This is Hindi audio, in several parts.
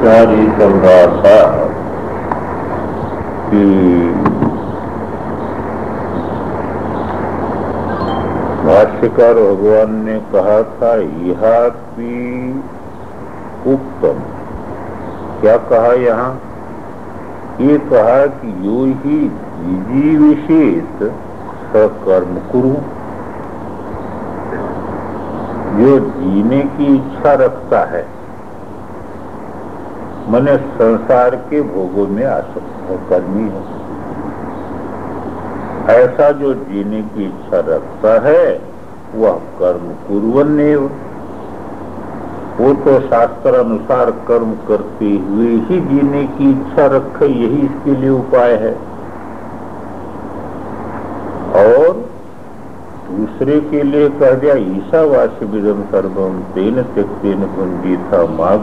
विचार ये चल रहा था कि भाष्यकार भगवान ने कहा था यह उत्तम। क्या कहा यहाँ? ये कहा कि यो ही जीजी विशेष सकर्म कुरु। जो जीने की इच्छा रखता है। मैंने संसार के भोगों में आसक्त है, कर्मी है। ऐसा जो जीने की इच्छा रखता है, वह कर्म कुरन वो तो शास्त्र अनुसार कर्म करते हुए ही जीने की इच्छा रखे, यही इसके लिए उपाय है। और दूसरे के लिए कह दिया, ईशावासी विदम सर्वम तेन त्यक्तेन कुंजी था माँ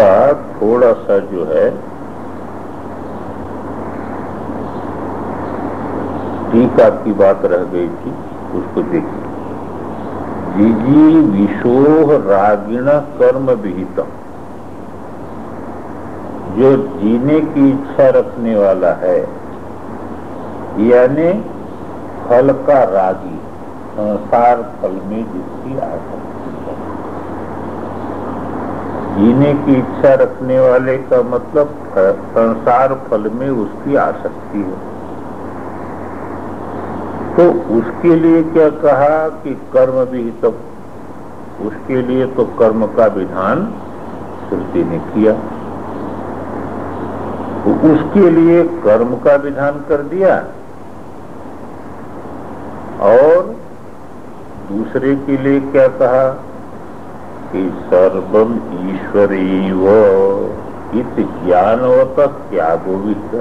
इसका थोड़ा सा जो है, टीका की बात रह गई थी, उसको देखिए। जीजी विशोह रागिण कर्म विहितम। जो जीने की इच्छा रखने वाला है, यानी फल का रागी, संसार फल में जिसकी आशा। जीने की इच्छा रखने वाले का मतलब संसार फल में उसकी आसक्ति है। तो उसके लिए क्या कहा कि कर्म भी तो उसके लिए तो कर्म का विधान श्रुति ने किया। तो उसके लिए कर्म का विधान कर दिया और दूसरे के लिए क्या कहा? कि सर्वम ईश्वर इत ज्ञानवत त्यागो विश्व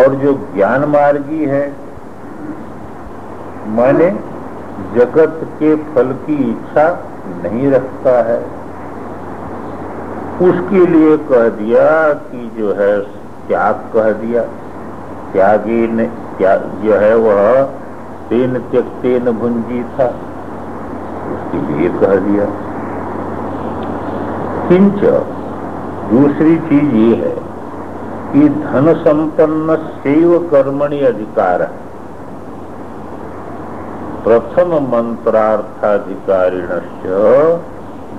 और जो ज्ञान मार्गी है, माने जगत के फल की इच्छा नहीं रखता है। उसके लिए कह दिया कि जो है त्याग कह दिया। त्यागी ने क्या जो है वह तेन त्यक्तेन भुंजी था। उसके लिए कह दिया। किंच दूसरी चीज़ ये है कि धन संपन्न शैव कर्मणि अधिकार। है प्रथम मंत्रार्थाधिकारिण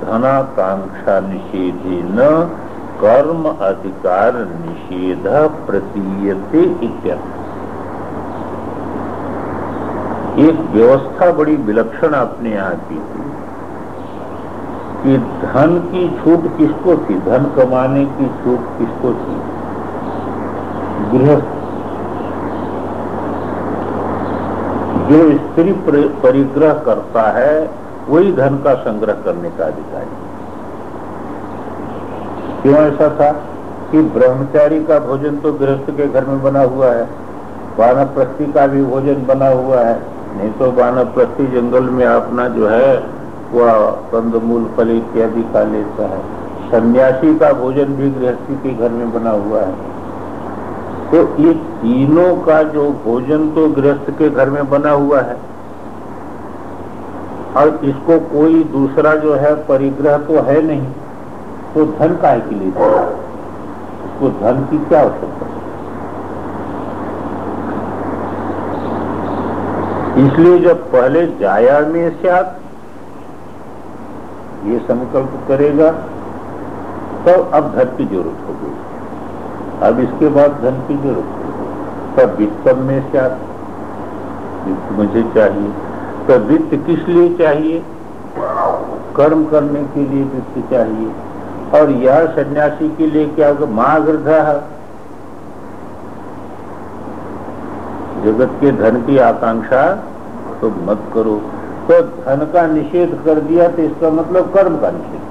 धनाकांक्षा निषेधेन कर्म अधिकार निषेध प्रतीयते इत्यर्थ। एक व्यवस्था बड़ी विलक्षण आपने यहाँ की थी कि धन की छूट किसको थी? धन कमाने की छूट किसको थी? गृहस्थ। जो स्त्री परिग्रह करता है, वही धन का संग्रह करने का अधिकारी। क्यों ऐसा था कि ब्रह्मचारी का भोजन तो गृहस्थ के घर में बना हुआ है, वानप्रस्थी का भी भोजन बना हुआ है। नहीं तो प्रति जंगल में अपना जो है, वह कंदमूल, फल इत्यादि खा लेता है। सन्यासी का भोजन भी गृहस्थी के घर में बना हुआ है। तो ये तीनों का जो भोजन तो गृहस्थ के घर में बना हुआ है। और इसको कोई दूसरा जो है, परिग्रह तो है नहीं तो धन का के लिए? उसको धन की क्या आवश्यकता? इसलिए जब पहले जाया में सात ये संकल्प करेगा तो अब धन की ज़रूरत होगी अब इसके बाद धन की ज़रूरत होगी तब वित्तम में सात वित्त मुझे चाहिए तो वित्त किस लिए चाहिए? कर्म करने के लिए वित्त चाहिए। और यह सन्यासी के लिए क्या होगा? है जगत के धन की आकांक्षा तो मत करो। तो धन का निषेध कर दिया तो इसका मतलब कर्म का निषेध।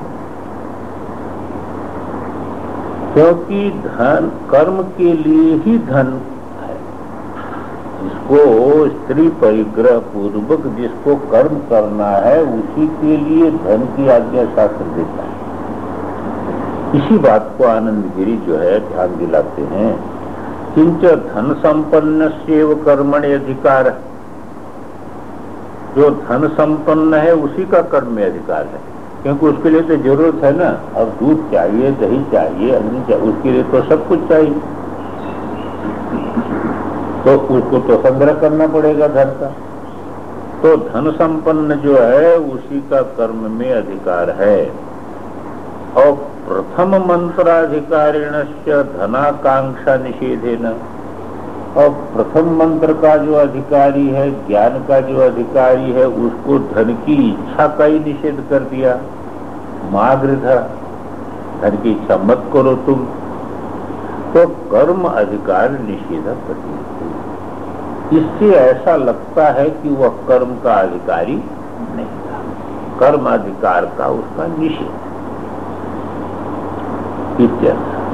क्योंकि धन, कर्म के लिए ही धन है। जिसको स्त्री परिग्रह पूर्वक जिसको कर्म करना है, उसी के लिए धन की आज्ञा शास्त्र देता है। इसी बात को आनंद गिरी जो है, ध्यान दिलाते हैं। किंच धन संपन्न से कर्मण अधिकार जो धन संपन्न है, उसी का कर्म में अधिकार है। क्योंकि उसके लिए तो ज़रूरत है ना, अब दूध चाहिए, दही चाहिए अग्नि चाहिए, उसके लिए तो सब कुछ चाहिए। तो उसको तो संग्रह करना पड़ेगा धन का। तो धन संपन्न जो है, उसी का कर्म में अधिकार है। और प्रथम मंत्राधिकारिण से धनाकांक्षा निषेधे और प्रथम मंत्र का जो अधिकारी है, ज्ञान का जो अधिकारी है, उसको धन की इच्छा का ही निषेध कर दिया। मागृध धन की इच्छा मत करो तुम। तो कर्म अधिकार निषेध प्रतीत इससे ऐसा लगता है कि वह कर्म का अधिकारी नहीं था। कर्म अधिकार का उसका निषेध। इत्यर्थ।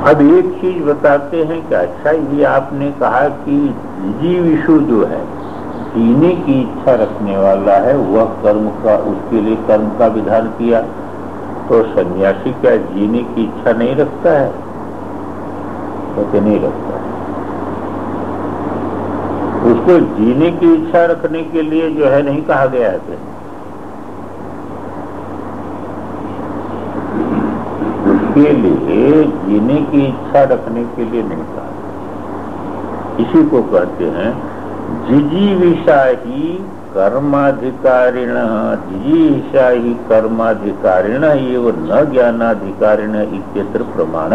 अब एक चीज़ बताते हैं कि अच्छा ये आपने कहा कि जीव विषु जो है, जीने की इच्छा रखने वाला है, वह कर्म का, उसके लिए कर्म का विधान किया। तो सन्यासी क्या जीने की इच्छा नहीं रखता है? तो नहीं रखता है। उसको जीने की इच्छा रखने के लिए जो है नहीं कहा गया है। के लिए जीने की इच्छा रखने के लिए नहीं कहा इसी को कहते हैं जिजीविषा ही कर्माधिकारिण। जिजीविषा ही कर्माधिकारिण, एवं न ज्ञानाधिकारिण प्रमाण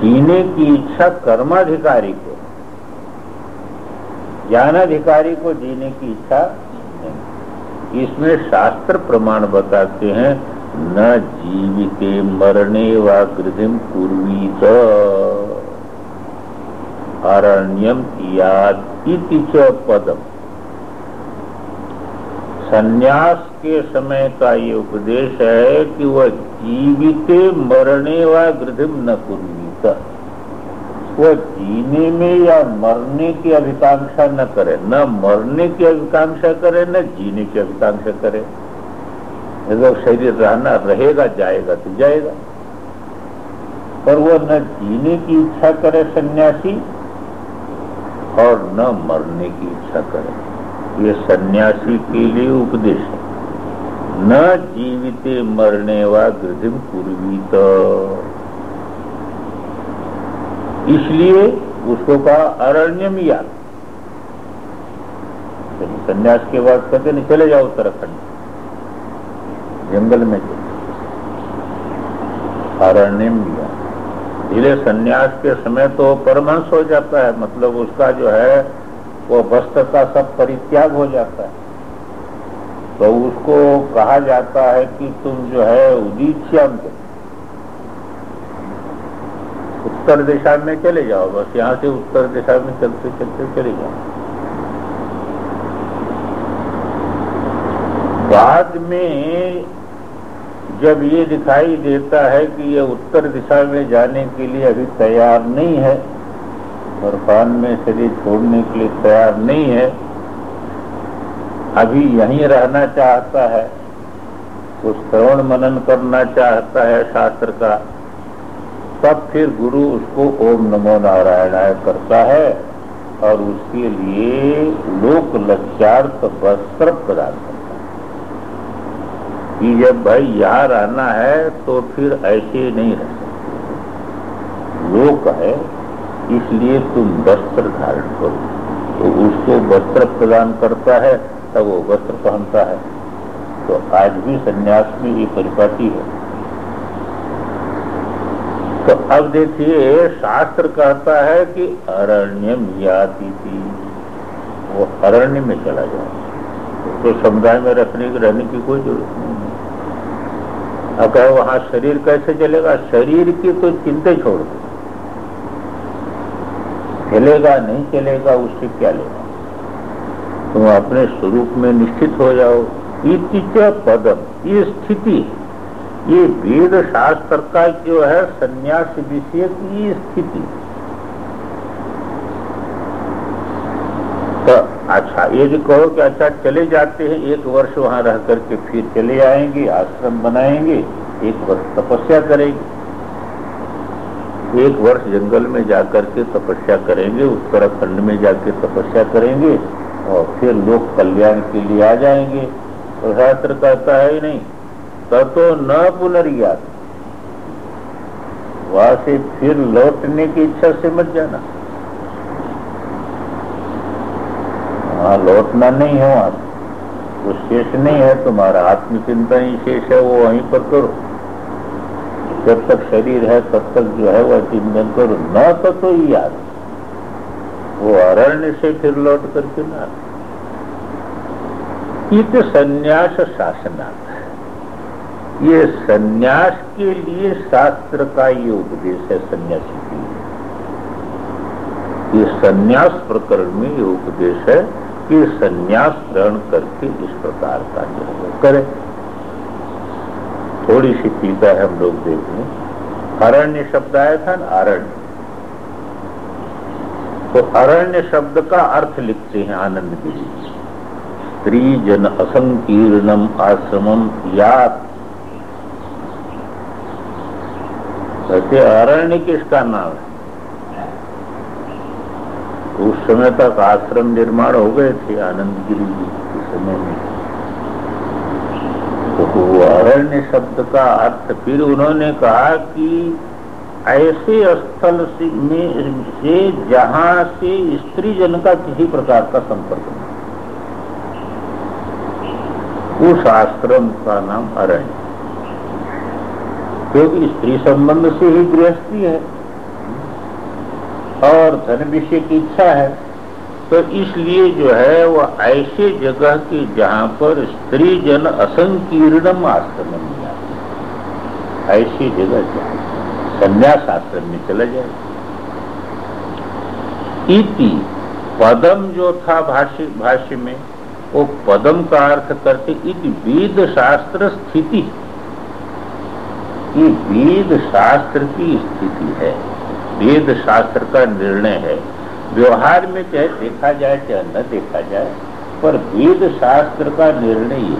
जीने की इच्छा कर्माधिकारी को, ज्ञानाधिकारी को जीने की इच्छा नहीं। इसमें शास्त्र प्रमाण बताते हैं न जीविते मरणे वा गृधि कुर्वीत। अरण्यम इति च पदम। संन्यास के समय का ये उपदेश है कि वह जीविते मरणे व गृधिम न कुर्वीत। वह जीने में या मरने की अभिकांक्षा न करे, न मरने की अभिकांक्षा करे, न जीने की अभिकांक्षा करे। अगर शरीर रहना, रहेगा, जाएगा तो जाएगा। पर वो न जीने की इच्छा करे सन्यासी और न मरने की इच्छा करे। ये सन्यासी के लिए उपदेश है। न जीविते मरने वा गृधिम पूर्वीत इसलिए उसको कहा अरण्यम या सन्यास के बाद कहते नहीं चले जाओ उत्तराखंड। जंगल में अरण्य लिया धीरे संन्यास के समय तो परमंश हो जाता है मतलब उसका जो है, वो वस्त्र का सब परित्याग हो जाता है। तो उसको कहा जाता है कि तुम जो है उदीच्याम उत्तर दिशा में चले जाओ, बस यहाँ से उत्तर दिशा में चलते चलते चले जाओ। बाद में जब ये दिखाई देता है कि ये उत्तर दिशा में जाने के लिए अभी तैयार नहीं है बर्फान में शरीर छोड़ने के लिए तैयार नहीं है, अभी यहीं रहना चाहता है कुछ श्रवण मनन करना चाहता है शास्त्र का, तब फिर गुरु उसको ओम नमो नारायणाय करता है, और उसके लिए लोक लक्ष्यार्थ वस्त्र प्रदान कि जब भाई यहाँ रहना है तो फिर ऐसे नहीं रह सकते लोक है इसलिए तुम वस्त्र धारण करो। तो उसको वस्त्र प्रदान करता है, तब वो वस्त्र पहनता है। तो आज भी संन्यास में ये परिपाटी है। तो अब देखिए, शास्त्र कहता है कि अरण्यम याति थी वो अरण्य में चला जाए। तो समुदाय में रखने की रहने की कोई ज़रूरत नहीं। अब कहो, वहाँ शरीर कैसे चलेगा शरीर की तो चिंता छोड़ दो। चलेगा नहीं चलेगा उससे क्या लेगा? तुम अपने स्वरूप में निश्चित हो जाओ। पदम, ये स्थिति ये वेद शास्त्र का जो है, संन्यास विषय की स्थिति तो अच्छा ये जो कहो कि अच्छा चले जाते हैं, एक वर्ष वहाँ रह करके फिर चले आएँगे, आश्रम बनाएँगे, एक वर्ष तपस्या करेंगे। एक वर्ष जंगल में जाकर के तपस्या करेंगे, उत्तराखंड में जाके तपस्या करेंगे, और फिर लोग कल्याण के लिए आ जाएँगे। तो शास्त्र कहता है ही नहीं तो न पुनर्यात। वहाँ से फिर लौटने की इच्छा से मत जाना। वहाँ लौटना नहीं है वहाँ वो शेष नहीं है तुम्हारा आत्मचिंतन ही शेष है वो वहीं पर करो। जब तक शरीर है तब तक जो है वह चिंतन करो। न तो, तो ही याद। वो अरण्य से फिर लौट करके ना। इत संन्यास शासनार्थ ये संन्यास के लिए शास्त्र का ये उपदेश है सन्यासी के लिए। ये संन्यास प्रकरण में ये उपदेश है कि संन्यास ग्रहण करके इस प्रकार का जो करें। थोड़ी सी टीका है हम लोग देख लें अरण्य शब्द आया था ना, अरण्य। तो अरण्य शब्द का अर्थ लिखते हैं आनंद गिरी स्त्री जन असंकीर्णम आश्रमम यात। कहते अरण्य किसका नाम है? उस समय तक आश्रम निर्माण हो गए थे आनंद गिरी जी के समय में। तो अरण्य शब्द का अर्थ फिर उन्होंने कहा कि ऐसे स्थल से में से जहाँ से स्त्री जन का किसी प्रकार का संपर्क नहीं उस आश्रम का नाम अरण्य। क्योंकि स्त्री संबंध से ही गृहस्थी है। और धन विषय की इच्छा है तो इसलिए जो है वह ऐसे जगह की जहाँ पर स्त्री जन असंकीर्णम आश्रम ऐसी जगह जाए संन्यास आश्रम में चला जाए। इति पदम जो था भाष्य भाष्य में, वो पदम का अर्थ करते इति वेद शास्त्र स्थिति। ये वेद शास्त्र की स्थिति है। वेद शास्त्र का निर्णय है। व्यवहार में चाहे देखा जाए, चाहे न देखा जाए, पर वेद शास्त्र का निर्णय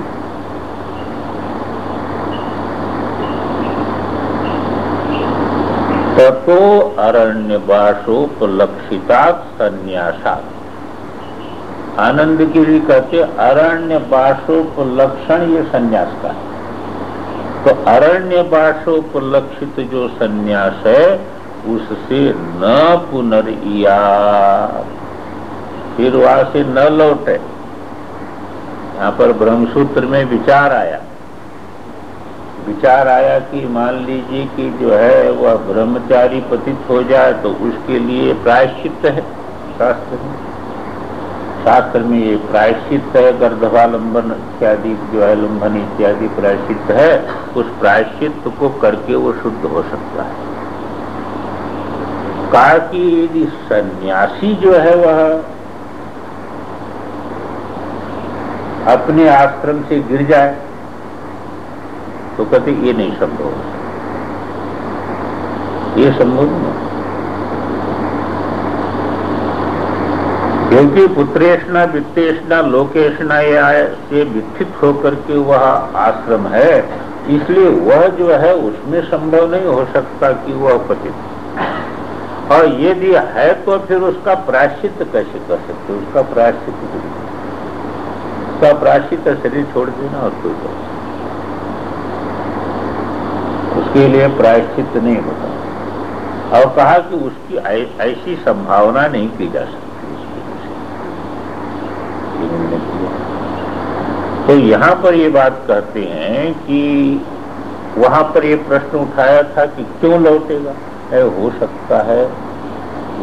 ततो अरण्य बासोपलक्षिता संन्यासा आनंद गिरी कहते अरण्य बासोपलक्षण ये संन्यास का। है तो अरण्य बासोपलक्षित जो संन्यास है उससे न पुनरिया। फिर वहाँ से न लौटे। यहाँ पर ब्रह्मसूत्र में विचार आया। विचार आया कि मान लीजिए कि जो है वह ब्रह्मचारी पतित हो जाए तो उसके लिए प्रायश्चित है। शास्त्र में। शास्त्र में ये प्रायश्चित है, गर्धवालंबन इत्यादि जो है, लंबन इत्यादि प्रायश्चित है, उस प्रायश्चित को करके वो शुद्ध हो सकता है। कहा कि यदि सन्यासी जो है वह अपने आश्रम से गिर जाए तो कहते ये नहीं संभव ये संभव नहीं क्योंकि पुत्रेशना वित्तेषणा लोकेशना से वित्थित होकर के वह आश्रम है, इसलिए वह जो है उसमें संभव नहीं हो सकता कि वह पतित और यदि है तो फिर उसका प्राश्चित कैसे कर सकते उसका प्राश्चित उसका प्राश्चित शरीर छोड़ देना और कोई कर उसके लिए प्रायश्चित नहीं होता। और कहा कि उसकी ऐसी संभावना नहीं की जा सकती तो यहाँ पर ये बात कहते हैं कि वहाँ पर ये प्रश्न उठाया था कि क्यों लौटेगा? है, हो सकता है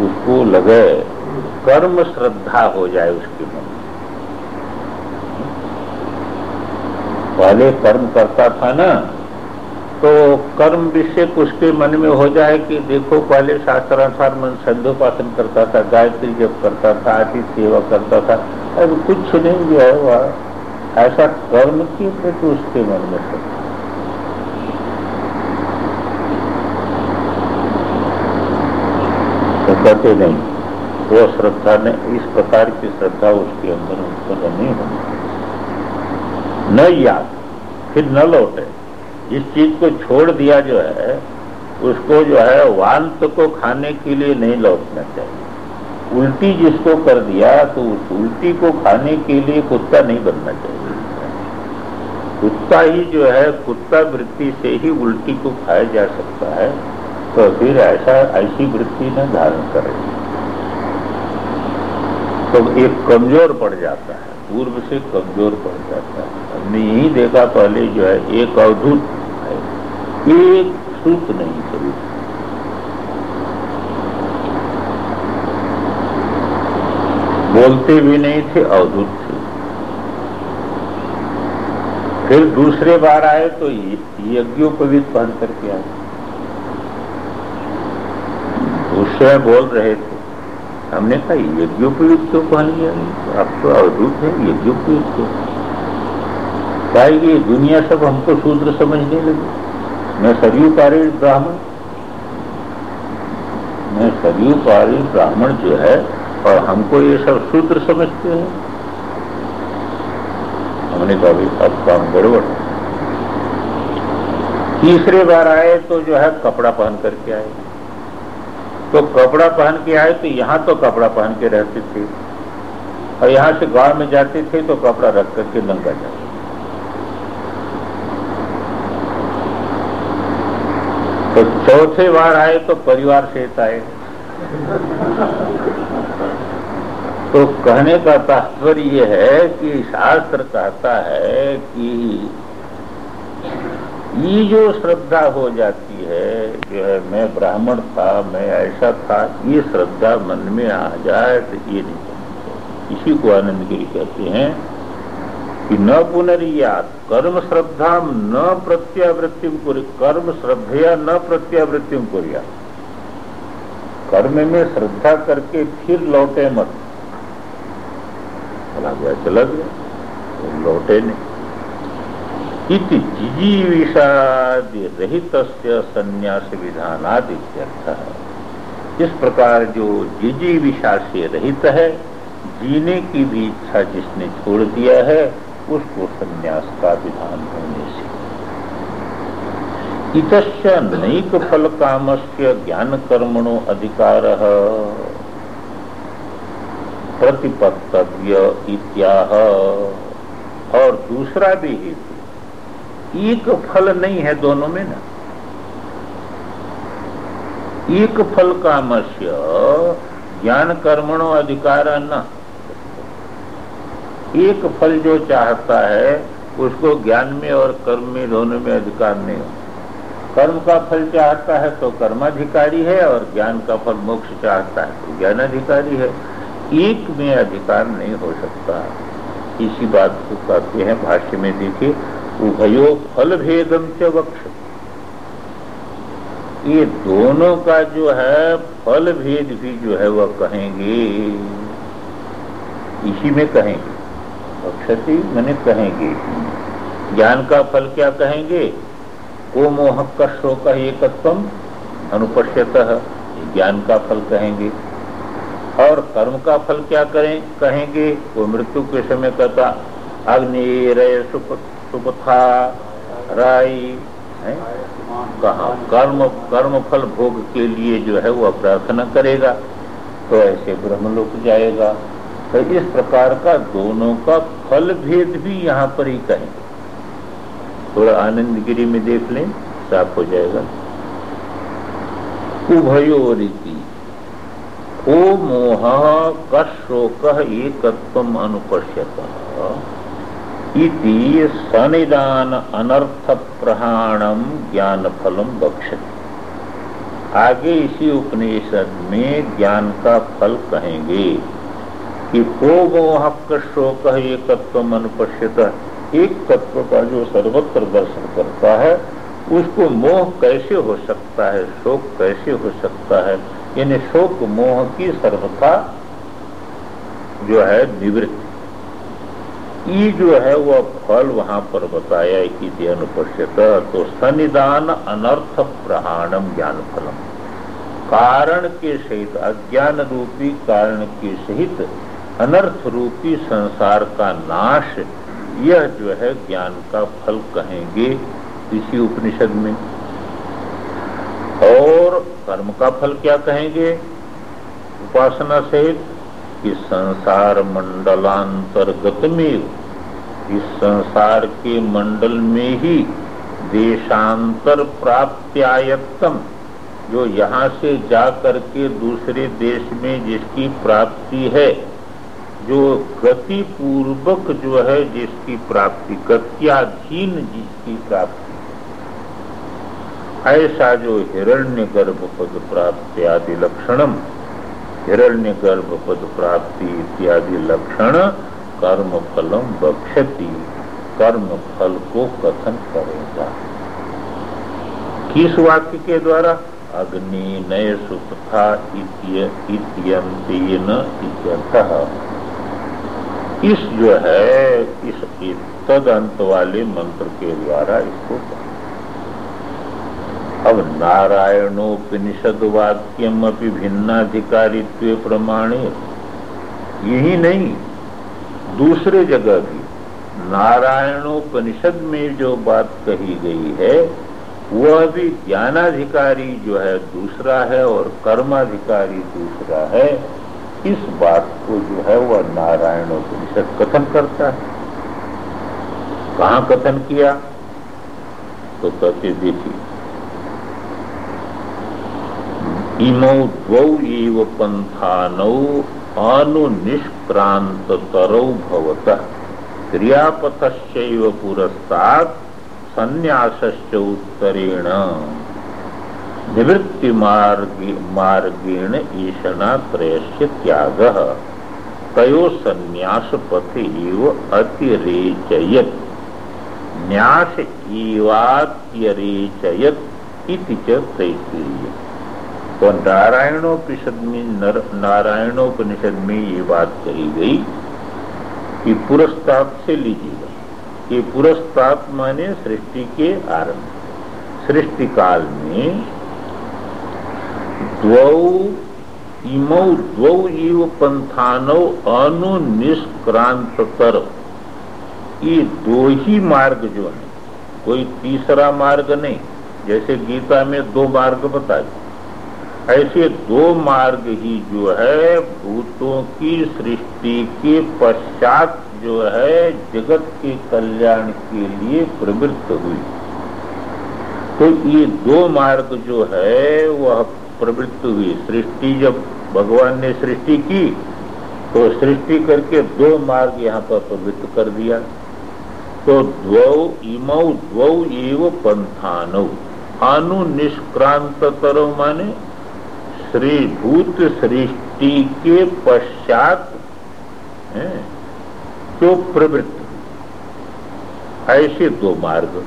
उसको लगे कर्म श्रद्धा हो जाए उसके मन। में पहले कर्म करता था ना तो कर्म विषय उसके मन में हो जाए कि देखो, पहले शास्त्रानुसार मन संध्योपासन करता था, गायत्री जब करता था, आदि सेवा करता था, अब कुछ नहीं जो है वह ऐसा कर्म के प्रति उसके मन में श्रद्धा कहते नहीं। वो श्रद्धा ने इस प्रकार की श्रद्धा उसके अंदर उत्पन्न नहीं होनी न याद, फिर न लौटे। इस चीज़ को छोड़ दिया जो है, उसको जो है वांत को खाने के लिए नहीं लौटना चाहिए। उल्टी जिसको कर दिया तो उस उल्टी को खाने के लिए कुत्ता नहीं बनना चाहिए। कुत्ता ही जो है, कुत्ता वृत्ति से ही उल्टी को खाया जा सकता है। तो फिर ऐसा ऐसी वृत्ति न धारण करे। तो एक कमज़ोर पड़ जाता है, पूर्व से कमज़ोर पड़ जाता है। हमने यही देखा पहले जो है, एक अवधूत है, एक सुख नहीं कभी। बोलते भी नहीं थे, अवधूत थे। फिर दूसरे बार आए तो यज्ञोपवीत पहन करके आए। समय बोल रहे थे। हमने कहा, यज्ञोपयुक्त क्यों पहन लिया अब तो अवधूत है यज्ञोपवीत क्यों कहा दुनिया सब हमको शूद्र समझने लगी। मैं सरयू पारी ब्राह्मण। मैं सरयू पारी ब्राह्मण जो है, और हमको ये सब सूत्र समझते हैं। हमने कहा भी अब काम गड़बड़। तीसरे बार आए तो जो है कपड़ा पहन करके आए। तो कपड़ा पहन के आए तो यहाँ तो कपड़ा पहन के रहते थे। और यहाँ से गाँव में जाते थे तो कपड़ा रख करके नंगा जाते तो चौथे बार आए तो परिवार सहित आए। तो कहने का तात्पर्य यह है कि शास्त्र कहता है कि ये जो श्रद्धा हो जाती है, जो है, मैं ब्राह्मण था, मैं ऐसा था, ये श्रद्धा मन में आ जाए तो ये नहीं इसी को आनंद गिरी कहते हैं कि न पुनरियात, कर्म श्रद्धा न प्रत्यावृत्ति कर्म श्रद्धया न प्रत्यावृत्ति कर्म में श्रद्धा करके फिर लौटे मत। चला गया चला गया लौटे नहीं। इति जिजीविषादि रहित संन्यास इस प्रकार जो जिजीविषा से रहित है, जीने की भी इच्छा जिसने छोड़ दिया है, उसको संन्यास का विधान होने से। इतस्य नैक फल काम से ज्ञान कर्मणो अधिकार। प्रतिपत्तव्य इत्याह। और दूसरा भी हेतु एक फल नहीं है दोनों में ना। एक फल कामस्य ज्ञान कर्मणों अधिकार न। एक फल जो चाहता है, उसको ज्ञान में और कर्म में दोनों में अधिकार नहीं हो। कर्म का फल चाहता है तो कर्माधिकारी है और ज्ञान का फल मोक्ष चाहता है तो ज्ञान अधिकारी है। एक में अधिकार नहीं हो सकता। इसी बात को कहते हैं, भाष्य में देखिए उभयो फल भेदम च वक्ष। ये दोनों का जो है फल भेद भी जो है, वह कहेंगे। इसी में कहेंगे। क्षति मैंने कहेंगे। ज्ञान का फल क्या कहेंगे? को मोह का शोक एकत्व अनुपश्यत ज्ञान का फल कहेंगे। और कर्म का फल क्या करें, कहेंगे? वो मृत्यु के समय कहता अग्नि रय सुपथा राई, है? कहा, कर्म कर्म फल भोग के लिए जो है वह प्रार्थना करेगा तो ऐसे ब्रह्मलोक जाएगा। तो इस प्रकार का दोनों का फल भेद भी यहाँ पर ही कहें। थोड़ा आनंद गिरी में देख लें, साफ़ हो जाएगा। उभयो रीति ओ मोह कशोक एक अनुपश्यत। इति सनिदान अनर्थ प्रहाणम ज्ञान फलम बक्षति आगे इसी उपनिषद में ज्ञान का फल कहेंगे कि को मोह शोक एक तत्व अनुपस्थित एक तत्व का जो सर्वत्र दर्शन करता है, उसको मोह कैसे हो सकता है, शोक कैसे हो सकता है, यानी शोक मोह की सर्वथा जो है निवृत्ति। ये जो है वह फल वहाँ पर बताया कि अनुपस्थित तो सनिदान अनर्थ प्रहाणम ज्ञान फलम कारण के सहित, अज्ञान रूपी कारण के सहित, अनर्थ रूपी संसार का नाश, यह जो है ज्ञान का फल कहेंगे इसी उपनिषद में। और कर्म का फल क्या कहेंगे? उपासना सहित कि संसार मंडलांतर्गत में, इस संसार के मंडल में ही देशांतर प्राप्त्यायत्तम, जो यहाँ से जा करके दूसरे देश में जिसकी प्राप्ति है, जो गति पूर्वक जो है जिसकी प्राप्ति, गत्याधीन जिसकी प्राप्ति। ऐसा जो हिरण्य गर्भ पद प्राप्त आदि लक्षणम हिरण्य गर्भ पद प्राप्ति इत्यादि लक्षण कर्म फलम बक्षति कर्म फल को कथन करेगा। किस वाक्य के द्वारा? अग्नि नय सुखा इस जो है, इस तद अंत वाले मंत्र के द्वारा इसको अब नारायणोपनिषद वाक्यम अपनी भिन्नाधिकारित्व प्रमाणे। यही नहीं, दूसरे जगह भी नारायणोपनिषद में जो बात कही गई है, वह भी ज्ञानाधिकारी जो है दूसरा है और कर्माधिकारी दूसरा है। इस बात को जो है वह नारायण उपनिषद कथन करता है। कहा कथन किया? तो कहते देखिए। इमौ द्वौ एव पंथानौ अनुनिष्क्रांत तरौ भवतः। क्रियापथश्चैव पुरस्तात् संन्यासश्च उत्तरेण। निवृत्ति मार्गेण ईशनात्रयस्य त्याग। तयो संन्यास पथ एव अतिरेचयत। न्यास एवात्यरेचयत इति च तैतरीय तो नारायणोपनिषद में नारायणोपनिषद में ये बात कही गई कि पुरस्ताप से लीजिएगा। ये पुरस्ताप माने सृष्टि के आरंभ। सृष्टि काल में द्वौ इमौ पंथानौ अनुनिष्क्रांतर ये दो ही मार्ग जो है, कोई तीसरा मार्ग नहीं, जैसे गीता में दो मार्ग बता ऐसे दो मार्ग ही जो है, भूतों की सृष्टि के पश्चात जो है, जगत के कल्याण के लिए प्रवृत्त हुई। तो ये दो मार्ग जो है, वह प्रवृत्त हुई। सृष्टि जब भगवान ने सृष्टि की तो सृष्टि करके दो मार्ग यहाँ पर प्रवृत्त कर दिया। तो द्वौ इमौ द्वौ एव पंथानौ। अनुनिष्क्रांत तरो माने श्रीभूत सृष्टि के पश्चात जो प्रवृत्त? ऐसे दो मार्ग।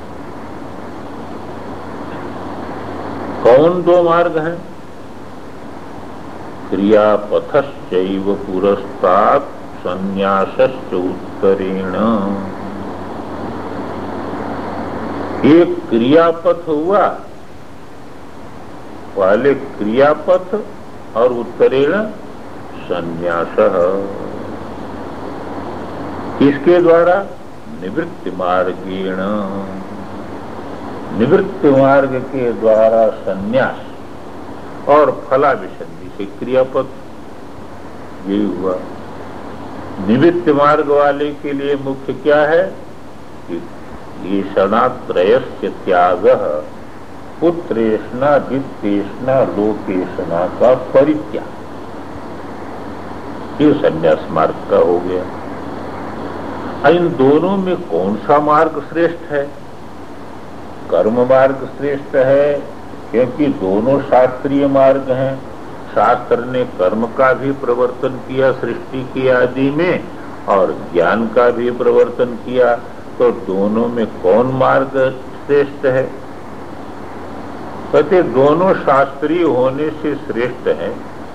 कौन दो मार्ग हैं? क्रियापथश्चैव पुरस्तात् संन्यासश्च उत्तरेण। एक क्रियापथ हुआ पहले क्रियापथ और उत्तरेण संन्यास। किसके द्वारा निवृत्ति मार्गेण, निवृत्ति मार्ग के द्वारा संन्यास और फला विसंधि से क्रियापथ। ये हुआ। निवृत्त मार्ग वाले के लिए मुख्य क्या है? कि ये शनात्रय त्याग। पुत्रेषणा वित्तेषणा लोकेशना का परित्याग। ये संन्यास मार्ग का हो गया। इन दोनों में कौन सा मार्ग श्रेष्ठ है? कर्म मार्ग श्रेष्ठ है, क्योंकि दोनों शास्त्रीय मार्ग हैं। शास्त्र ने कर्म का भी प्रवर्तन किया सृष्टि की आदि में, और ज्ञान का भी प्रवर्तन किया तो दोनों में कौन मार्ग श्रेष्ठ है? कहते दोनों शास्त्रीय होने से श्रेष्ठ है,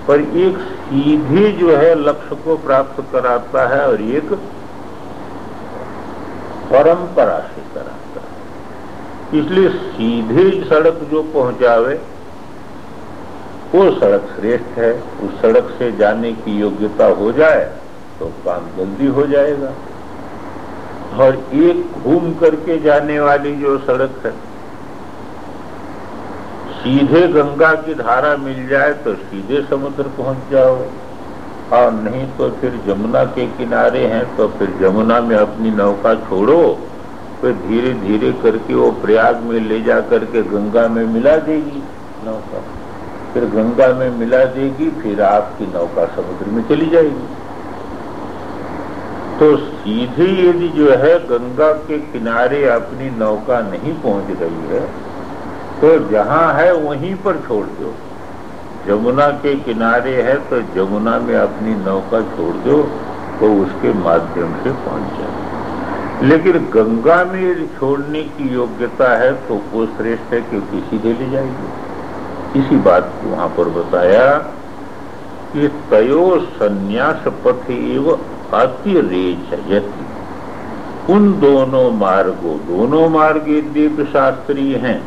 पर एक सीधे जो है लक्ष्य को प्राप्त कराता है और एक परंपरा से कराता है। इसलिए सीधे सड़क जो पहुंचावे, वो सड़क श्रेष्ठ है। उस सड़क से जाने की योग्यता हो जाए तो काम जल्दी हो जाएगा। और एक घूम करके जाने वाली जो सड़क है सीधे गंगा की धारा मिल जाए तो सीधे समुद्र पहुँच जाओ। और नहीं तो फिर जमुना के किनारे हैं तो फिर जमुना में अपनी नौका छोड़ो। फिर धीरे धीरे करके वो प्रयाग में ले जा करके गंगा में मिला देगी नौका। फिर गंगा में मिला देगी, फिर आपकी नौका समुद्र में चली जाएगी। तो सीधे यदि जो है गंगा के किनारे अपनी नौका नहीं पहुँच रही है तो जहाँ है वहीं पर छोड़ दो। जमुना के किनारे है तो जमुना में अपनी नौका छोड़ दो तो उसके माध्यम से पहुँच जाए लेकिन गंगा में छोड़ने की योग्यता है तो वो श्रेष्ठ है, क्योंकि सीधे ले जाएगी। इसी बात को वहाँ पर बताया कि तयो संन्यास पथ एवं अतिरेचयति उन दोनों मार्गों, दोनों मार्ग दिव्य शास्त्रीय हैं।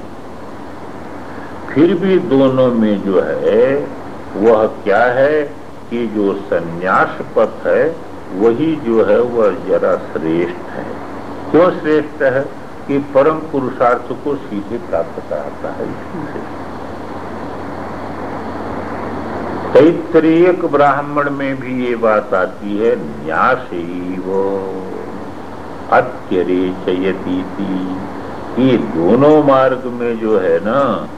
फिर भी दोनों में जो है, वह क्या है कि जो संन्यास पथ है, वही जो है, वह जरा श्रेष्ठ है। क्यों श्रेष्ठ है? कि परम पुरुषार्थ को सीधे प्राप्त कराता है तैतरीयक ब्राह्मण में भी ये बात आती है न्यास वो अत्यरेचयती ये दोनों मार्ग में जो है ना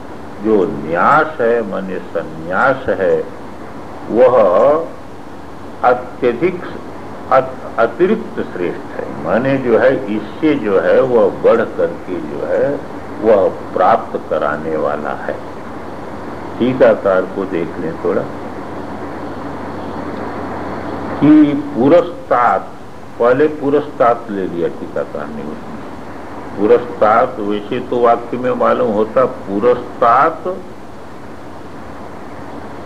जो न्यास है, माने संन्यास है, वह अत्यधिक अतिरिक्त श्रेष्ठ है। माने जो है, इससे जो है, वह बढ़ करके जो है, वह प्राप्त कराने वाला है। टीकाकार को देख लें थोड़ा। कि पुरस्तात, पहले पुरस्तात ले लिया, टीकाकार ने उसमें पुरस्तात वैसे तो वाक्य में मालूम होता, पुरस्तात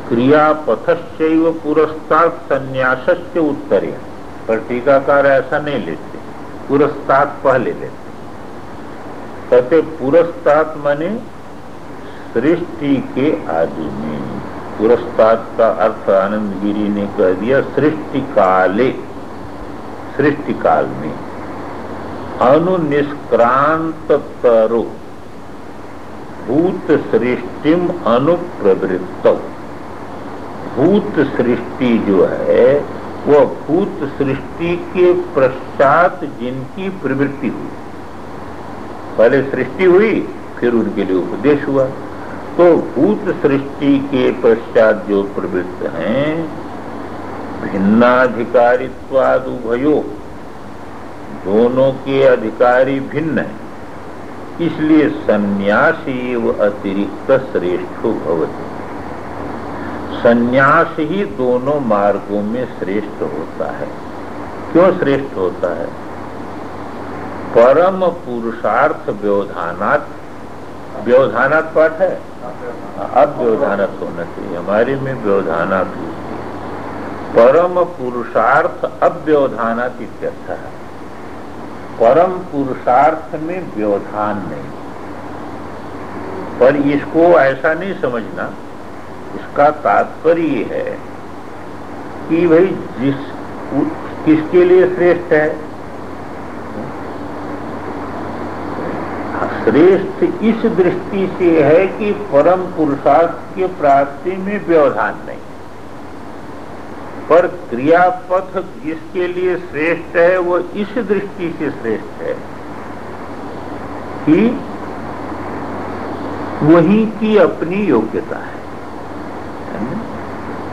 क्रियापथश्चैव पुरस्तात संन्यास उत्तरे पर टीकाकार ऐसा नहीं लेते, पुरस्तात पहले लेते। कहते पुरस्तात माने सृष्टि के आदि में। पुरस्तात का अर्थ आनंद गिरी ने कह दिया, सृष्टि काले, सृष्टि काल में। अनुनिष्क्रांत तरो भूत सृष्टिम अनुप्रवृत्त। भूत सृष्टि जो है वह भूत सृष्टि के पश्चात जिनकी प्रवृत्ति हुई। पहले सृष्टि हुई, फिर उनके लिए उपदेश हुआ। तो भूत सृष्टि के पश्चात जो प्रवृत्त हैं भिन्नाधिकारित्वाद उभयो दोनों के अधिकारी भिन्न है। इसलिए सन्यासी व अतिरिक्त श्रेष्ठ भवती। संन्यास ही दोनों मार्गों में श्रेष्ठ होता है। क्यों श्रेष्ठ होता है? परम पुरुषार्थ व्यवधानात व्यवधानात पाठ है? अब व्यवधानत होना चाहिए। हमारे में व्यवधानात परम पुरुषार्थ अव्यवधानात इत्यर्थ है। परम पुरुषार्थ में व्यवधान नहीं। पर इसको ऐसा नहीं समझना, इसका तात्पर्य है कि भाई जिस, किसके लिए श्रेष्ठ है? श्रेष्ठ इस दृष्टि से है कि परम पुरुषार्थ के प्राप्ति में व्यवधान नहीं। पर क्रियापथ जिसके लिए श्रेष्ठ है, वो इस दृष्टि से श्रेष्ठ है कि वही की अपनी योग्यता है।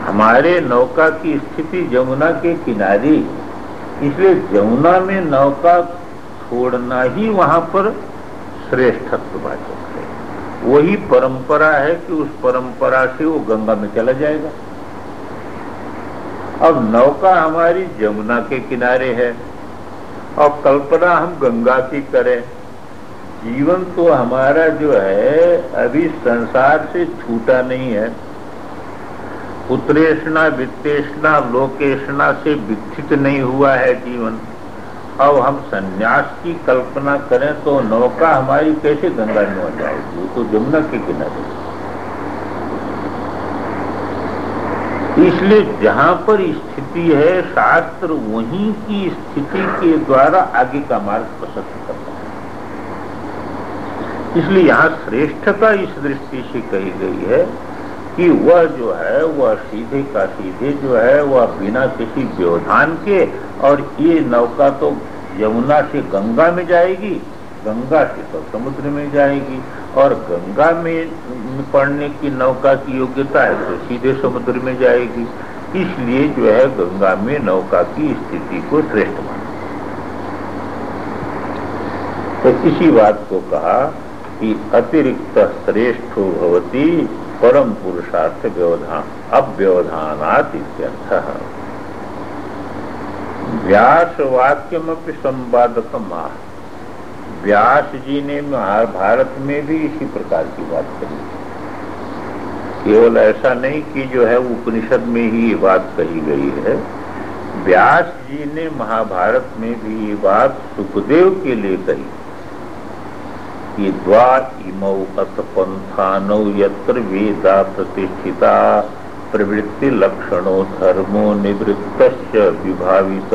हमारे नौका की स्थिति जमुना के किनारे, इसलिए जमुना में नौका छोड़ना ही वहाँ पर श्रेष्ठत्व वाचक है। वही परंपरा है कि उस परंपरा से वो गंगा में चला जाएगा। अब नौका हमारी जमुना के किनारे है और कल्पना हम गंगा की करें। जीवन तो हमारा जो है, अभी संसार से छूटा नहीं है। पुत्रेषणा वित्तेषणा, लोकेषणा से विकसित नहीं हुआ है जीवन। अब हम संन्यास की कल्पना करें तो नौका हमारी कैसे गंगा में हो जाएगी? तो जमुना के किनारे। इसलिए जहाँ पर स्थिति है, शास्त्र वहीं की स्थिति के द्वारा आगे का मार्ग प्रशस्त करता है। इसलिए यहाँ श्रेष्ठता इस दृष्टि से कही गई है कि वह जो है, वह सीधे का सीधे जो है, वह बिना किसी व्यवधान के, और ये नौका तो यमुना से गंगा में जाएगी गंगा से तो समुद्र में जाएगी और गंगा में पड़ने की नौका की योग्यता है तो सीधे समुद्र में जाएगी। इसलिए जो है गंगा में नौका की स्थिति को श्रेष्ठ माना। तो इसी बात को कहा कि अतिरिक्त श्रेष्ठ भवती परम पुरुषार्थ व्यवधान, अव्यवधानात इत्यर्थ। व्यास वाक्यम संवादक माह व्यास जी ने महाभारत में भी इसी प्रकार की बात कही। केवल ऐसा नहीं कि जो है उपनिषद में ही ये बात कही गई है। व्यास जी ने महाभारत में भी ये बात सुखदेव के लिए कही। कि द्वा इमौ अत पंथानौ यत्र वेदा प्रतिष्ठिता प्रवृत्ति लक्षणों धर्मो निवृत्त विभावित।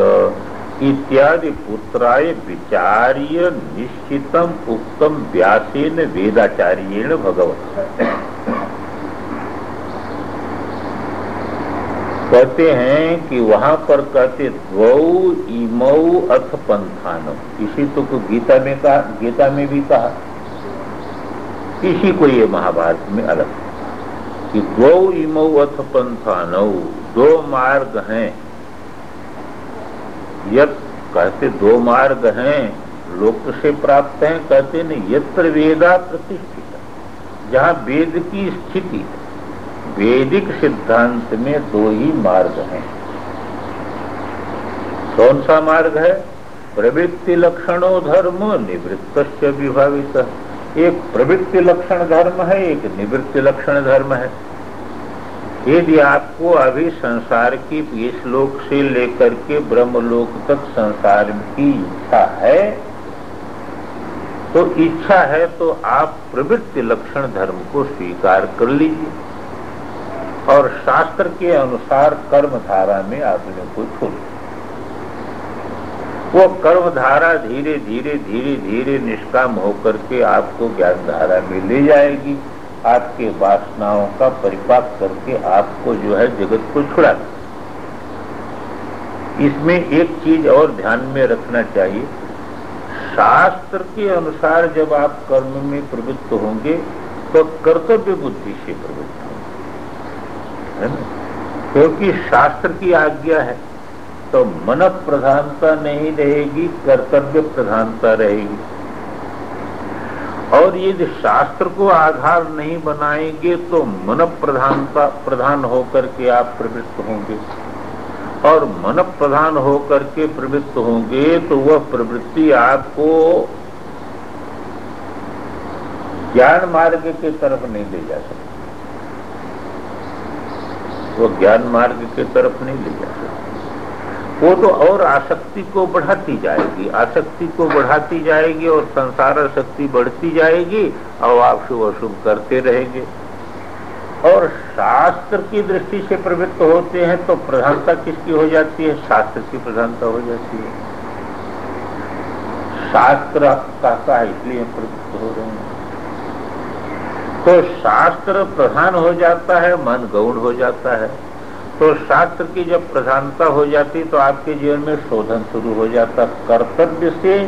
इत्यादि पुत्राय विचार्य निश्चितम उक्तम व्यासेन वेदाचार्येण भगवत। कहते हैं कि वहाँ पर कहते, द्वौ इमऊ अथ पंथान। इसी तो को गीता में कहा, गीता में भी कहा। इसी को ये महाभारत में अलग। कि दो इमऊ अथ पंथान, दो मार्ग हैं। कहते, दो मार्ग हैं, लोक से प्राप्त हैं, कहते, नहीं, यत्र वेदा प्रतिष्ठित जहाँ वेद की स्थिति वैदिक सिद्धांत में दो ही मार्ग हैं। कौन सा मार्ग है? प्रवृत्ति लक्षणों धर्म निवृत्त विभावित। एक प्रवृत्ति लक्षण धर्म है, एक निवृत्ति लक्षण धर्म है। यदि आपको अभी संसार की इस लोक से लेकर के ब्रह्मलोक तक संसार की इच्छा है तो इच्छा है तो आप प्रवृत्ति लक्षण धर्म को स्वीकार कर लीजिए। और शास्त्र के अनुसार कर्म धारा में आपने को छोड़ वो कर्म धारा धीरे धीरे धीरे धीरे निष्काम होकर के आपको ज्ञान धारा में ले जाएगी। आपके वासनाओं का परिपाक करके आपको जो है जगत को छुड़ा इसमें एक चीज़ और ध्यान में रखना चाहिए। शास्त्र के अनुसार जब आप कर्म में प्रवृत्त होंगे तो कर्तव्य बुद्धि से प्रवृत्त होंगे। है ना? क्योंकि शास्त्र की आज्ञा है तो मन प्रधानता नहीं रहेगी, कर्तव्य प्रधानता रहेगी। और यदि शास्त्र को आधार नहीं बनाएँगे तो मन प्रधानता प्रधान होकर के आप प्रवृत्त होंगे। और मन प्रधान होकर के प्रवृत्त होंगे तो वह प्रवृत्ति आपको ज्ञान मार्ग के तरफ़ नहीं ले जा सकती। वो ज्ञान मार्ग के तरफ़ नहीं ले जा वो तो और आसक्ति को बढ़ाती जाएगी। आसक्ति को बढ़ाती जाएगी और संसार आसक्ति बढ़ती जाएगी और आप शुभ अशुभ करते रहेंगे। और शास्त्र की दृष्टि से प्रवृत्त होते हैं तो प्रधानता किसकी हो जाती है? शास्त्र की प्रधानता हो जाती है। शास्त्र कहता है इसलिए प्रवृत्त हो रहे हैं। तो शास्त्र प्रधान हो जाता है, मन गौण हो जाता है। तो शास्त्र की जब प्रधानता हो जाती तो आपके जीवन में शोधन शुरू हो जाता। कर्तव्य से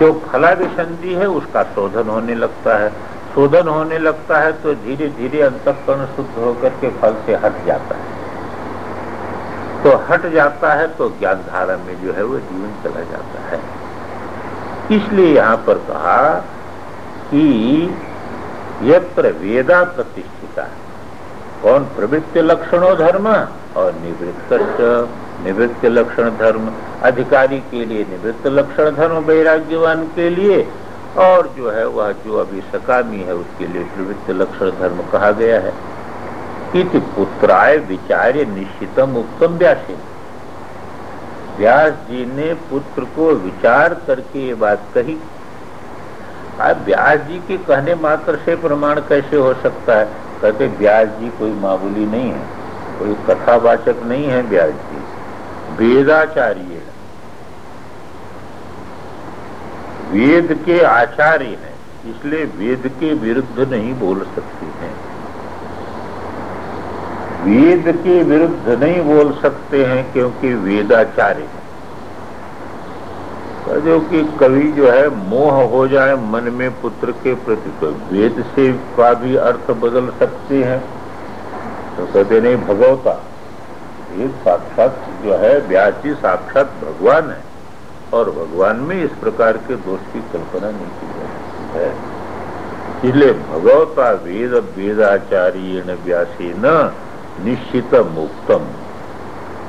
जो फलाभिसंधि है, उसका शोधन होने लगता है। शोधन होने लगता है तो धीरे धीरे अंतकरण शुद्ध होकर के फल से हट जाता है। तो हट जाता है तो ज्ञान धारा में जो है वो जीवन चला जाता है। इसलिए यहाँ पर कहा कि यत्र वेदा प्रतिष्ठिता है। कौन प्रवृत्ति लक्षणों धर्म और निवृत्त निवृत्त लक्षण धर्म। अधिकारी के लिए निवृत्त लक्षण धर्म वैराग्यवान के लिए, और जो है वह जो अभी सकामी है, उसके लिए प्रवृत्त लक्षण धर्म कहा गया है। इति पुत्राय विचार्य निश्चितम उत्तम व्यासी। व्यास जी ने पुत्र को विचार करके ये बात कही। अब व्यास जी के कहने मात्र से प्रमाण कैसे हो सकता है? कहते व्यास जी कोई मामूली नहीं है, कोई कथावाचक नहीं है व्यास जी। वेदाचार्य वेद के आचार्य हैं, इसलिए वेद के विरुद्ध नहीं बोल सकते हैं। वेद के विरुद्ध नहीं बोल सकते हैं क्योंकि वेदाचार्य जो कि कवि जो है मोह हो जाए मन में पुत्र के प्रति तो वेद से का भी अर्थ बदल सकते हैं। तो कहते नहीं, भगवता, ये साक्षात जो है व्यासी साक्षात भगवान है। और भगवान में इस प्रकार के दोष की कल्पना नहीं की जा है। इसलिए भगवता वेद वेदाचार्य व्यासी न निश्चित मुक्तम।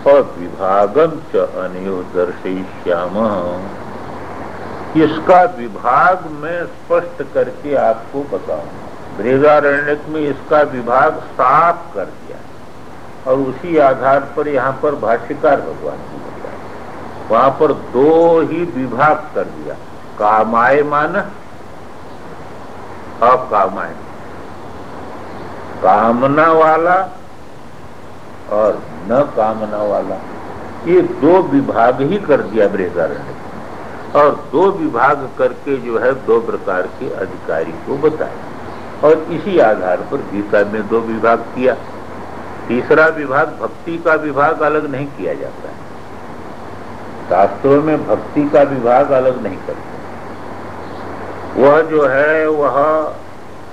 और विभागम च अनियो दर्शयिष्याम। इसका विभाग मैं स्पष्ट करके आपको बताऊँगा बृहदारण्यक में इसका विभाग साफ़ कर दिया और उसी आधार पर यहाँ पर भाष्यकार भगवान जी वहाँ पर दो ही विभाग कर दिया। कामाय मान अकामाय कामना वाला और न कामना वाला। ये दो विभाग ही कर दिया बृहदारण्य और दो विभाग करके जो है दो प्रकार के अधिकारी को बताया। और इसी आधार पर गीता में दो विभाग किया। तीसरा विभाग भक्ति का विभाग अलग नहीं किया जाता है। शास्त्रों में भक्ति का विभाग अलग नहीं करते। वह जो है, वह,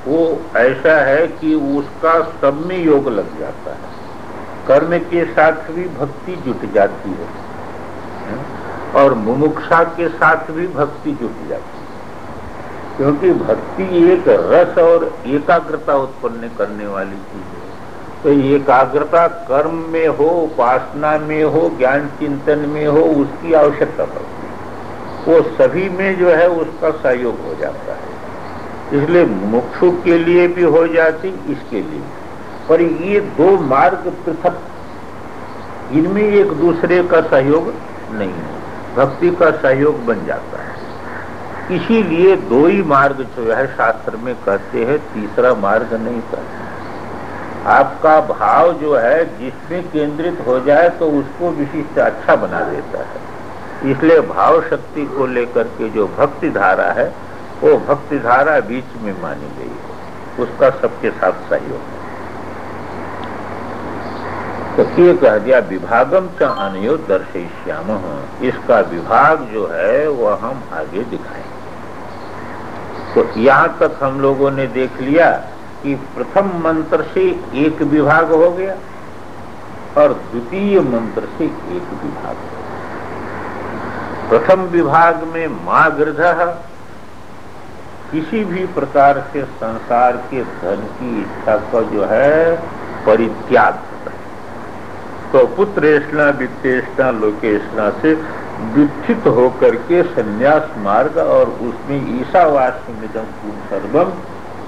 वो ऐसा है कि उसका सब में योग लग जाता है। कर्म के साथ भी भक्ति जुट जाती है। और मुमुक्षा के साथ भी भक्ति जुट जाती है। क्योंकि भक्ति एक रस और एकाग्रता उत्पन्न करने वाली चीज़ है। तो एकाग्रता कर्म में हो, उपासना में हो, ज्ञान चिंतन में हो, उसकी आवश्यकता पड़ती है। वो सभी में जो है, उसका सहयोग हो जाता है। इसलिए मुक्षु के लिए भी हो जाती, इसके लिए पर ये दो मार्ग पृथक इनमें एक दूसरे का सहयोग नहीं है। भक्ति का सहयोग बन जाता है। इसीलिए दो ही मार्ग जो है शास्त्र में कहते हैं, तीसरा मार्ग नहीं कहते आपका भाव जो है, जिसमें केंद्रित हो जाए तो उसको विशिष्ट अच्छा बना देता है। इसलिए भाव शक्ति को लेकर के जो भक्ति धारा है, वो भक्ति धारा बीच में मानी गई है। उसका सबके साथ सहयोग तो ये कह दिया, विभागम च अनयो दर्शिष्याम इसका विभाग जो है, वह हम आगे दिखाएँगे। तो यहाँ तक हम लोगों ने देख लिया कि प्रथम मंत्र से एक विभाग हो गया और द्वितीय मंत्र से एक विभाग प्रथम विभाग में माँ गृध, किसी भी प्रकार से संसार के धन की इच्छा का जो है, परित्याग। तो पुत्रेष्णा वित्तेष्णा, लोकेष्णा से विक्षित होकर के संन्यास मार्ग और उसमें ईशावास मिदम पूर्ण सर्वम,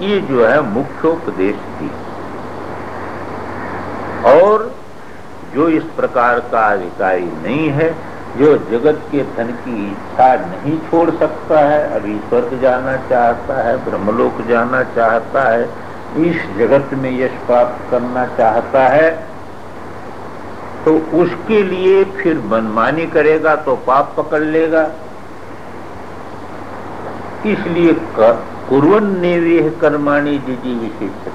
ये जो है मुख्योपदेश थी। और जो इस प्रकार का अधिकारी नहीं है, जो जगत के धन की इच्छा नहीं छोड़ सकता है, अभी स्वर्ग जाना चाहता है, ब्रह्मलोक जाना चाहता है, इस जगत में यश प्राप्त करना चाहता है तो उसके लिए फिर मनमानी करेगा तो पाप पकड़ लेगा। इसलिए कुरन नेवेह कर्माणी जिजी विशेष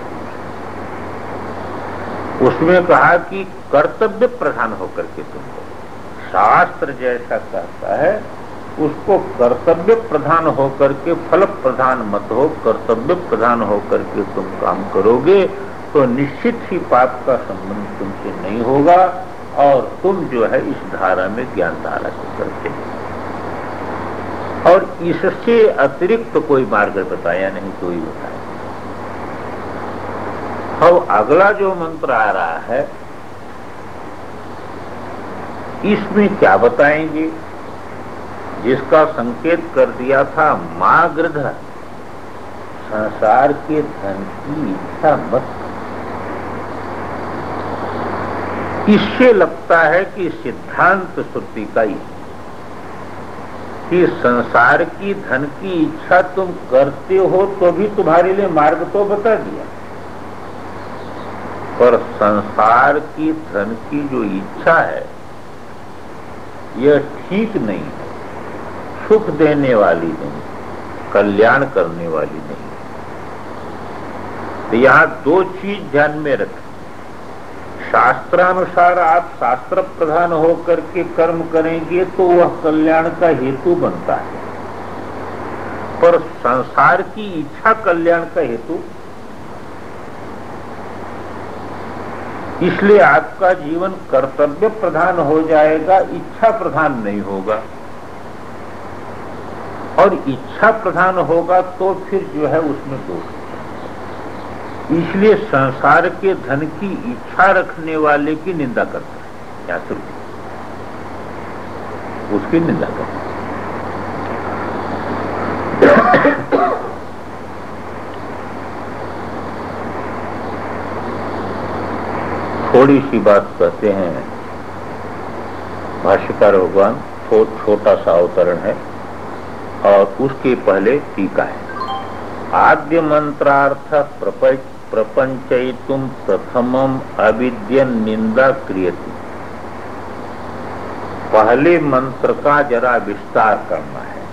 उसमें कहा कि कर्तव्य प्रधान होकर के तुमको। शास्त्र जैसा कहता है, उसको कर्तव्य प्रधान होकर के, फल प्रधान मत हो, कर्तव्य प्रधान होकर के तुम काम करोगे तो निश्चित ही पाप का संबंध तुमसे नहीं होगा। और तुम जो है इस धारा में ज्ञान धारा को करते हैं। और इससे अतिरिक्त तो कोई मार्ग बताया नहीं, कोई बताया अब अगला जो मंत्र आ रहा है, इसमें क्या बताएँगे? जिसका संकेत कर दिया था माँ गृध संसार के धन की इच्छा मत इससे लगता है कि सिद्धांत श्रुति का ही कि संसार की धन की इच्छा तुम करते हो तो भी तुम्हारे लिए मार्ग तो बता दिया। पर संसार की धन की जो इच्छा है, यह ठीक नहीं है। सुख देने वाली नहीं, कल्याण करने वाली नहीं। तो यहाँ दो चीज़ ध्यान में रखें। शास्त्रानुसार आप शास्त्र प्रधान होकर के कर्म करेंगे तो वह कल्याण का हेतु बनता है। पर संसार की इच्छा कल्याण का हेतु? इसलिए आपका जीवन कर्तव्य प्रधान हो जाएगा, इच्छा प्रधान नहीं होगा। और इच्छा प्रधान होगा तो फिर जो है उसमें दोष। इसलिए संसार के धन की इच्छा रखने वाले की निंदा करता है। या तो उसकी निंदा करते है। थोड़ी सी बात कहते हैं। भाष्यकार भगवान छोटा सा अवतरण है और उसके पहले टीका है। आद्य मंत्रार्थ प्रपंच प्रथम अविद्य निंदा क्रियती। पहले मंत्र का जरा विस्तार करना है।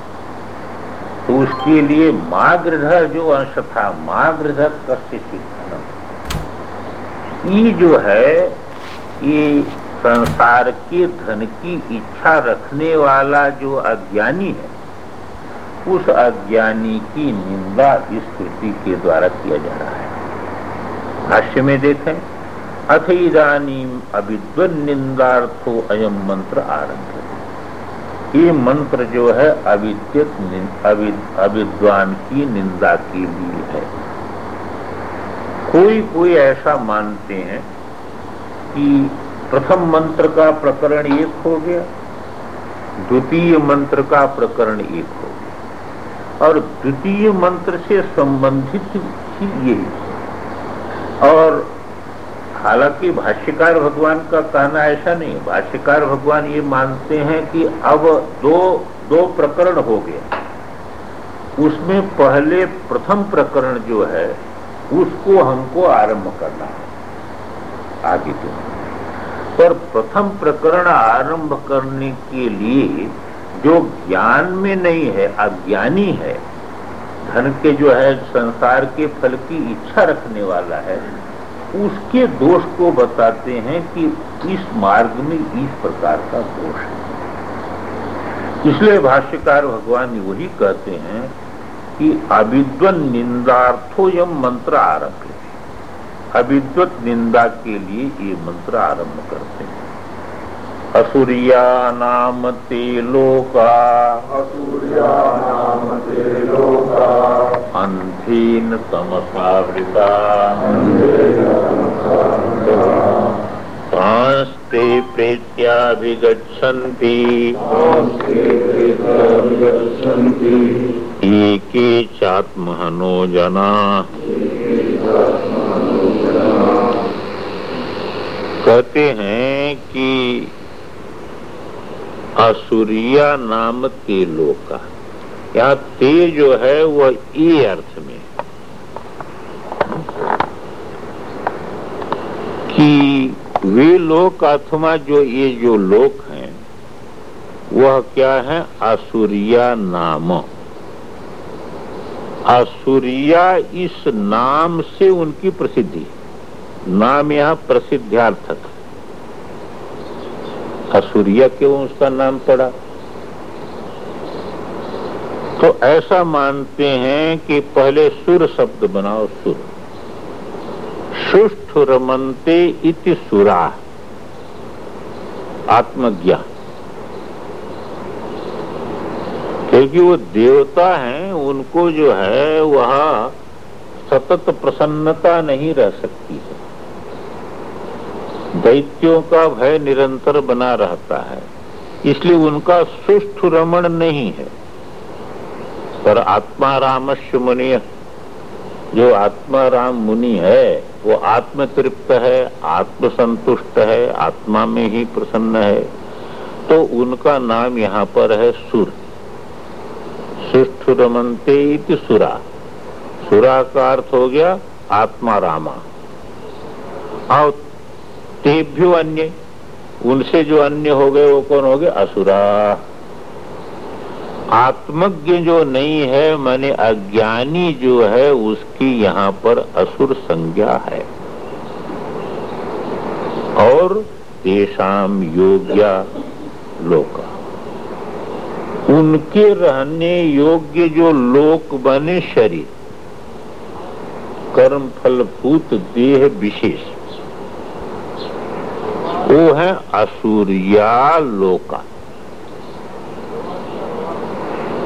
तो उसके लिए मागृध जो अंश था मागृध कस्य सिद्धनम? ये जो है, ये संसार के धन की इच्छा रखने वाला जो अज्ञानी है, उस अज्ञानी की निंदा इस कृति के द्वारा किया जा रहा है। भाष्य में देखें, अथ इधानी अविद्वन निंदार्थो अयम मंत्र आरंभ ये मंत्र जो है, अविद्यत अविद्वान की निंदा के लिए है। कोई कोई ऐसा मानते हैं कि प्रथम मंत्र का प्रकरण एक हो गया, द्वितीय मंत्र का प्रकरण एक हो गया, और द्वितीय मंत्र से संबंधित ही यही और हालाँकि भाष्यकार भगवान का कहना ऐसा नहीं, भाष्यकार भगवान ये मानते हैं कि अब दो दो प्रकरण हो गया। उसमें पहले प्रथम प्रकरण जो है, उसको हमको आरंभ करना है। आगे के पर प्रथम प्रकरण आरंभ करने के लिए जो ज्ञान में नहीं है, अज्ञानी है धन के जो है, संसार के फल की इच्छा रखने वाला है, उसके दोष को बताते हैं कि इस मार्ग में इस प्रकार का दोष है। इसलिए भाष्यकार भगवान वही कहते हैं कि अविद्वन निंदार्थो यम मंत्र आरंभ अविद्वत निंदा के लिए ये मंत्र आरंभ करते हैं। असुरिया नाम ते लोका असुरिया नाम ते लोका अंधीन तमसावृता सांस्ते प्रेत्याभिगच्छन्ति। एके चात्महनो जना। कहते हैं कि असुरिया नाम ते लोका। यहाँ ते जो है, वह ए अर्थ में। कि वे लोक अथवा जो, ये जो लोक हैं, वह क्या है? असुरिया नाम। असुरिया इस नाम से उनकी प्रसिद्धि। नाम यहाँ प्रसिद्धार्थक असुरिया क्यों उसका नाम पड़ा? तो ऐसा मानते हैं कि पहले सुर शब्द बनाओ सुर। सुष्ठ रमनते इति सुरा। आत्मज्ञा क्योंकि वो देवता हैं, उनको जो है वह सतत प्रसन्नता नहीं रह सकती। दैत्यों का भय निरंतर बना रहता है, इसलिए उनका सुष्ठ रमण नहीं है। पर आत्मा रामस्य मुनि जो आत्मा राम मुनि है, वो आत्म तृप्त है आत्म संतुष्ट है, आत्मा में ही प्रसन्न है। तो उनका नाम यहाँ पर है सुर। सुष्ठुरमंते सुरा। सुरा का अर्थ हो गया आत्मा रामा। तेभ्यो अन्य। उनसे जो अन्य हो गए, वो कौन हो गए? असुरा। आत्मज्ञ जो नहीं है, माने अज्ञानी जो है, उसकी यहाँ पर असुर संज्ञा है। और तेषाम योग्या लोका। उनके रहने योग्य जो लोक बने शरीर। कर्म फलभूत देह विशेष। वो है असुरिया लोका।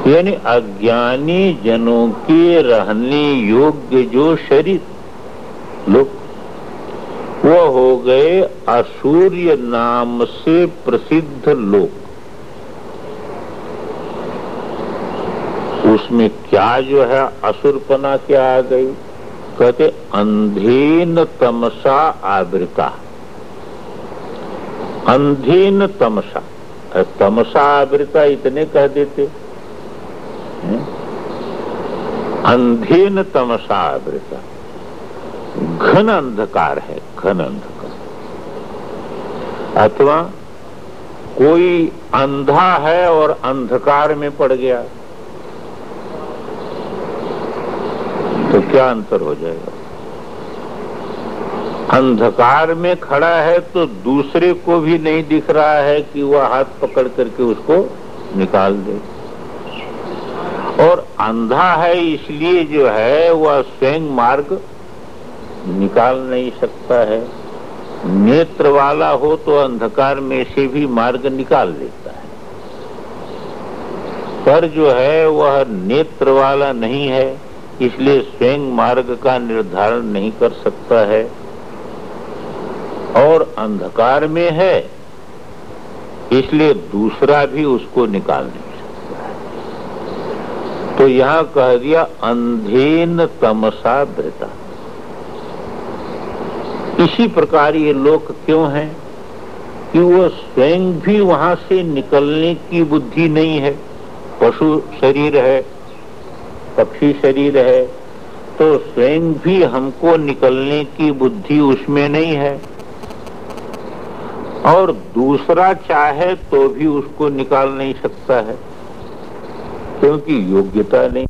यानी अज्ञानी जनों के रहने योग्य जो शरीर लोग वो हो गए असूर्य नाम से प्रसिद्ध लोक। उसमें क्या जो है असुरपना क्या आ गई? कहते, अंधेन तमसा आवृता अंधेन तमसा। तमसा आवृता इतने कह देते। अंधेन तमसा आवृता। घन अंधकार है, घन अंधकार। अथवा कोई अंधा है और अंधकार में पड़ गया तो क्या अंतर हो जाएगा? अंधकार में खड़ा है तो दूसरे को भी नहीं दिख रहा है कि वह हाथ पकड़ करके उसको निकाल दे। और अंधा है इसलिए जो है, वह स्वयं मार्ग निकाल नहीं सकता है। नेत्र वाला हो तो अंधकार में से भी मार्ग निकाल लेता है। पर जो है, वह नेत्र वाला नहीं है, इसलिए स्वयं मार्ग का निर्धारण नहीं कर सकता है। और अंधकार में है, इसलिए दूसरा भी उसको निकाल नहीं सकता। तो यहाँ कह दिया, अंधेन तमसा भृता इसी प्रकार ये लोग क्यों हैं? कि वो स्वयं भी वहाँ से निकलने की बुद्धि नहीं है। पशु शरीर है, पक्षी शरीर है तो स्वयं भी हमको निकलने की बुद्धि उसमें नहीं है। और दूसरा चाहे तो भी उसको निकाल नहीं सकता है क्योंकि योग्यता नहीं।